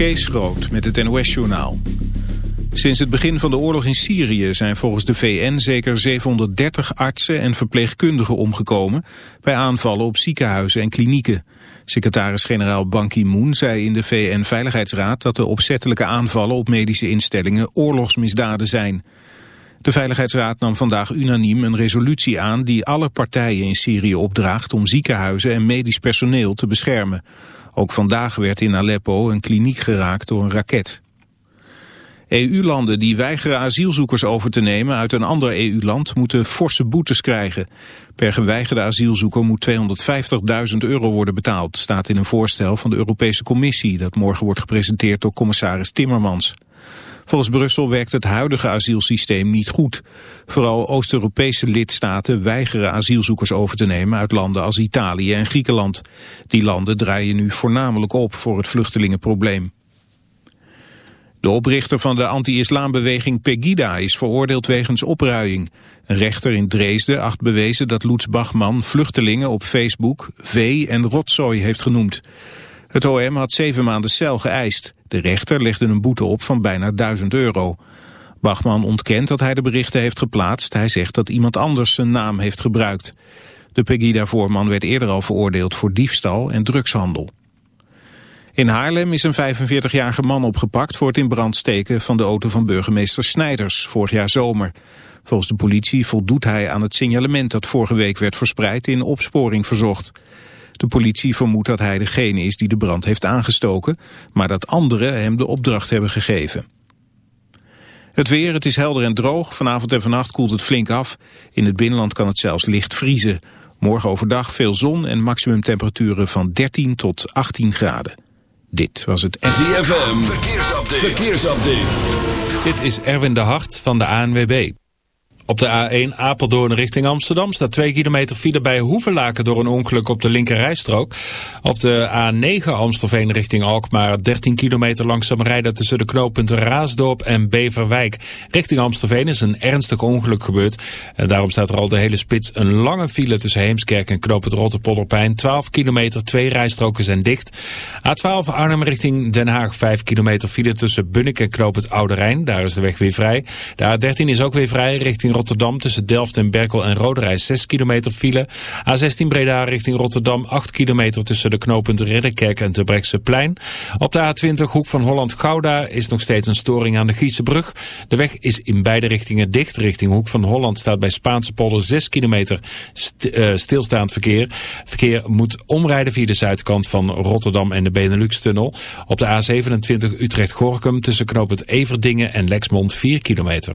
Kees Groot met het NOS-journaal. Sinds het begin van de oorlog in Syrië zijn volgens de VN zeker 730 artsen en verpleegkundigen omgekomen bij aanvallen op ziekenhuizen en klinieken. Secretaris-generaal Ban Ki-moon zei in de VN-veiligheidsraad dat de opzettelijke aanvallen op medische instellingen oorlogsmisdaden zijn. De Veiligheidsraad nam vandaag unaniem een resolutie aan die alle partijen in Syrië opdraagt om ziekenhuizen en medisch personeel te beschermen. Ook vandaag werd in Aleppo een kliniek geraakt door een raket. EU-landen die weigeren asielzoekers over te nemen uit een ander EU-land moeten forse boetes krijgen. Per geweigerde asielzoeker moet 250.000 euro worden betaald, staat in een voorstel van de Europese Commissie dat morgen wordt gepresenteerd door commissaris Timmermans. Volgens Brussel werkt het huidige asielsysteem niet goed. Vooral Oost-Europese lidstaten weigeren asielzoekers over te nemen uit landen als Italië en Griekenland. Die landen draaien nu voornamelijk op voor het vluchtelingenprobleem. De oprichter van de anti-islambeweging Pegida is veroordeeld wegens opruiing. Een rechter in Dresden acht bewezen dat Lutz Bachman vluchtelingen op Facebook vee en rotzooi heeft genoemd. Het OM had zeven maanden cel geëist. De rechter legde een boete op van bijna 1000 euro. Bachman ontkent dat hij de berichten heeft geplaatst. Hij zegt dat iemand anders zijn naam heeft gebruikt. De Pegida-voorman werd eerder al veroordeeld voor diefstal en drugshandel. In Haarlem is een 45-jarige man opgepakt voor het in brand steken van de auto van burgemeester Snijders vorig jaar zomer. Volgens de politie voldoet hij aan het signalement dat vorige week werd verspreid in opsporing verzocht. De politie vermoedt dat hij degene is die de brand heeft aangestoken, maar dat anderen hem de opdracht hebben gegeven. Het weer, het is helder en droog. Vanavond en vannacht koelt het flink af. In het binnenland kan het zelfs licht vriezen. Morgen overdag veel zon en maximumtemperaturen van 13 tot 18 graden. Dit was het... ZFM, verkeersupdate. verkeersupdate. Dit is Erwin de Hart van de ANWB. Op de A1 Apeldoorn richting Amsterdam staat 2 kilometer file bij Hoevelaken door een ongeluk op de linkerrijstrook. Op de A9 Amstelveen richting Alkmaar 13 kilometer langzaam rijden tussen de knooppunten Raasdorp en Beverwijk. Richting Amstelveen is een ernstig ongeluk gebeurd. En daarom staat er al de hele spits een lange file tussen Heemskerk en knooppunt Rotterpolderpijn. 12 kilometer, twee rijstroken zijn dicht. A12 Arnhem richting Den Haag 5 kilometer file tussen Bunnik en knooppunt Oude. Daar is de weg weer vrij. De A13 is ook weer vrij richting Rotterdam tussen Delft en Berkel en Roderij 6 kilometer file. A16 Breda richting Rotterdam 8 kilometer tussen de knooppunten Ridderkerk en Terbrechtseplein. Op de A20 hoek van Holland-Gouda is nog steeds een storing aan de Giesebrug. De weg is in beide richtingen dicht. Richting hoek van Holland staat bij Spaanse polder 6 kilometer uh, stilstaand verkeer. Verkeer moet omrijden via de zuidkant van Rotterdam en de Benelux-tunnel. Op de A27 Utrecht-Gorkum tussen knooppunt Everdingen en Lexmond 4 kilometer.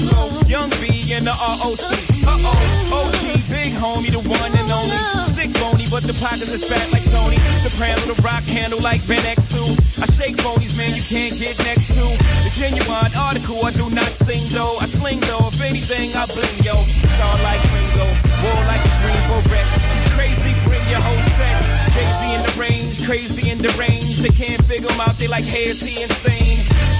loco, young B and the ROC. Uh oh, OG, big homie, the one and only. Stick bony, but the pockets is fat like Tony. Soprano, the rock handle like Ben I shake bonies, man, you can't get next to. The genuine article, I do not sing though. I sling though, if anything, I bling yo. Star like Ringo, war like a green beret. Crazy, bring your whole set. Crazy in the range, crazy in the range. They can't figure him out, they like, hey, is he insane?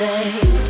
say.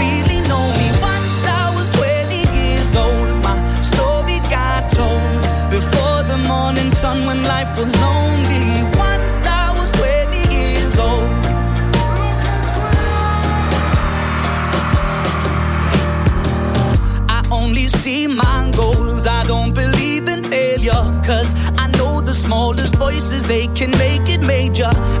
need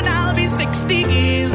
60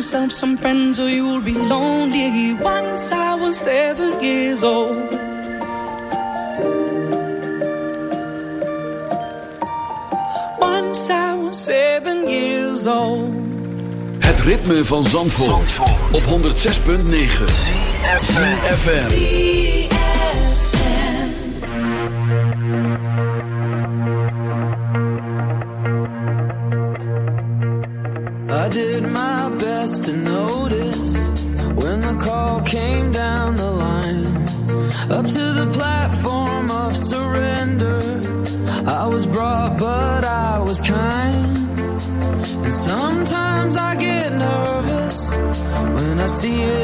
yourself some friends or you'll be lonely. Once I was seven years old. Once I was seven years old. Het ritme van Zandvoort, Zandvoort. op 106.9. FM. see it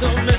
don't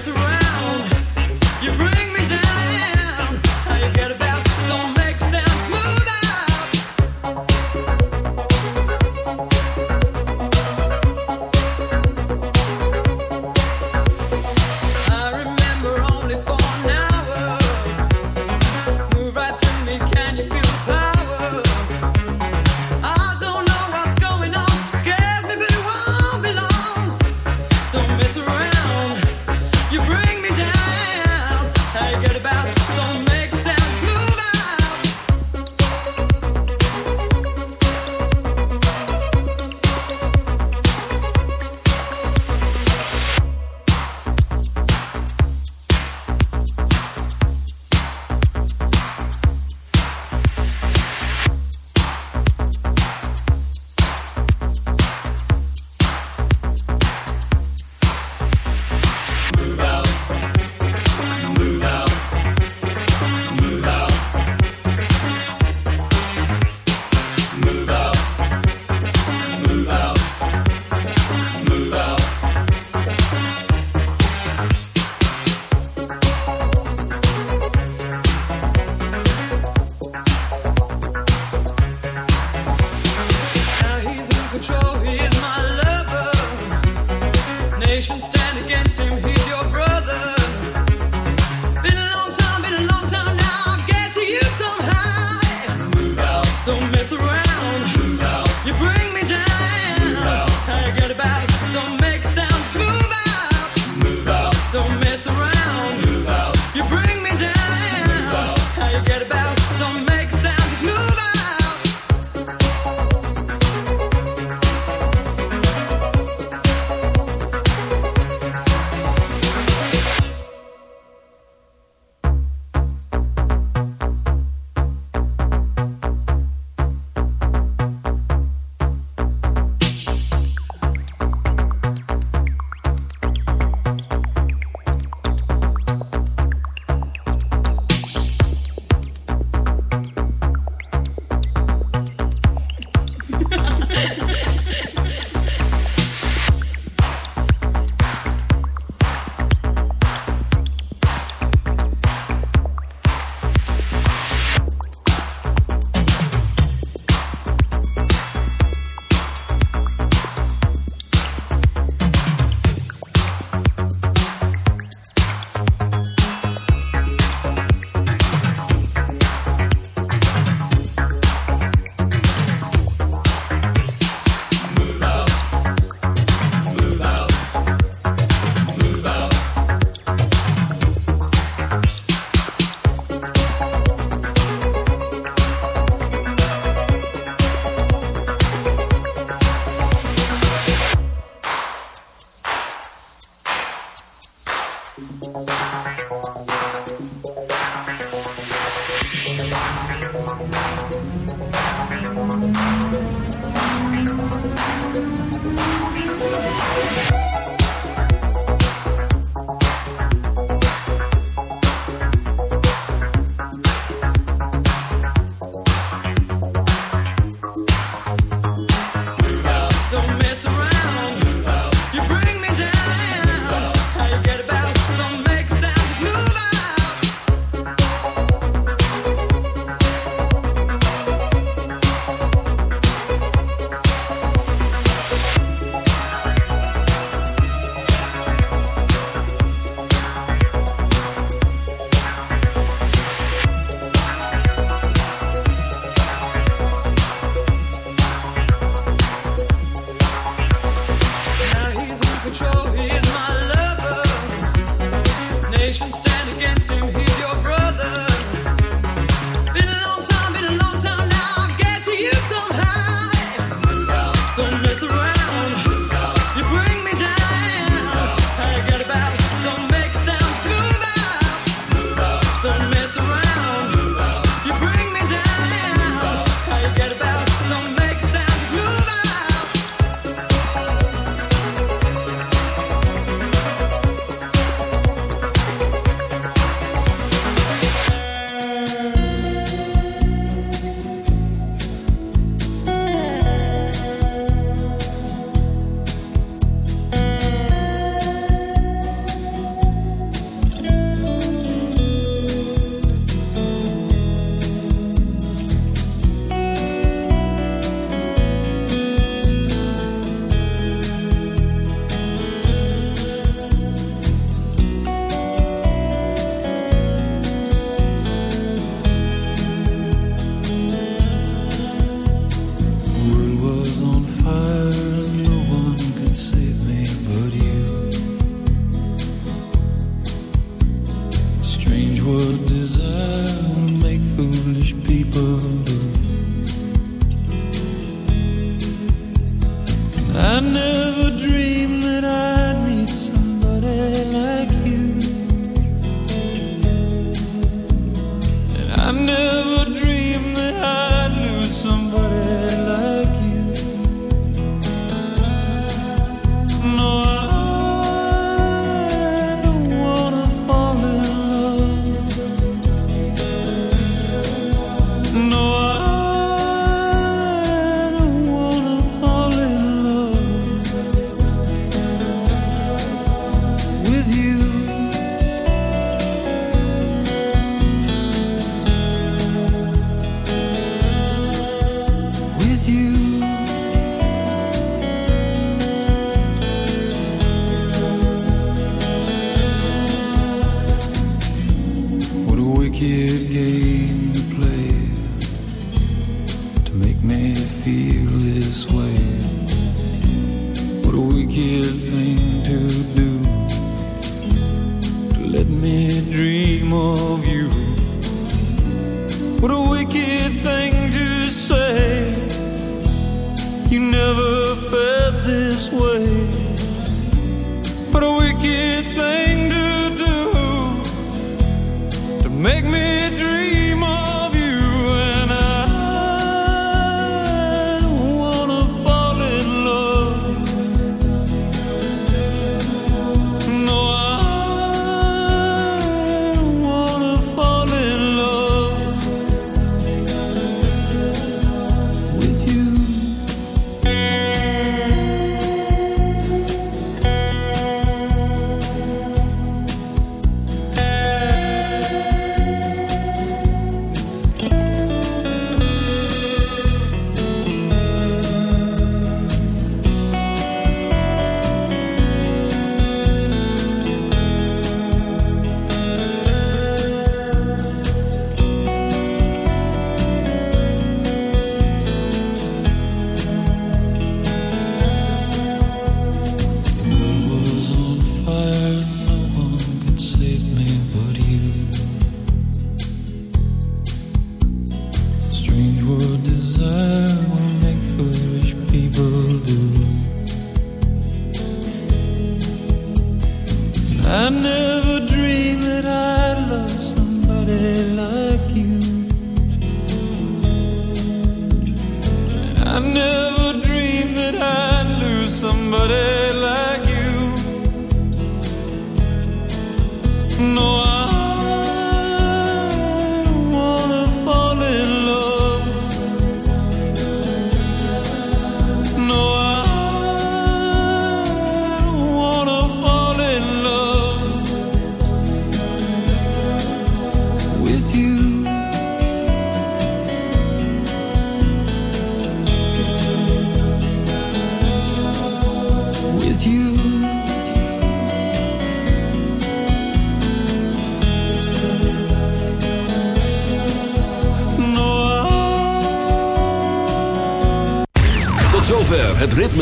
never dreamed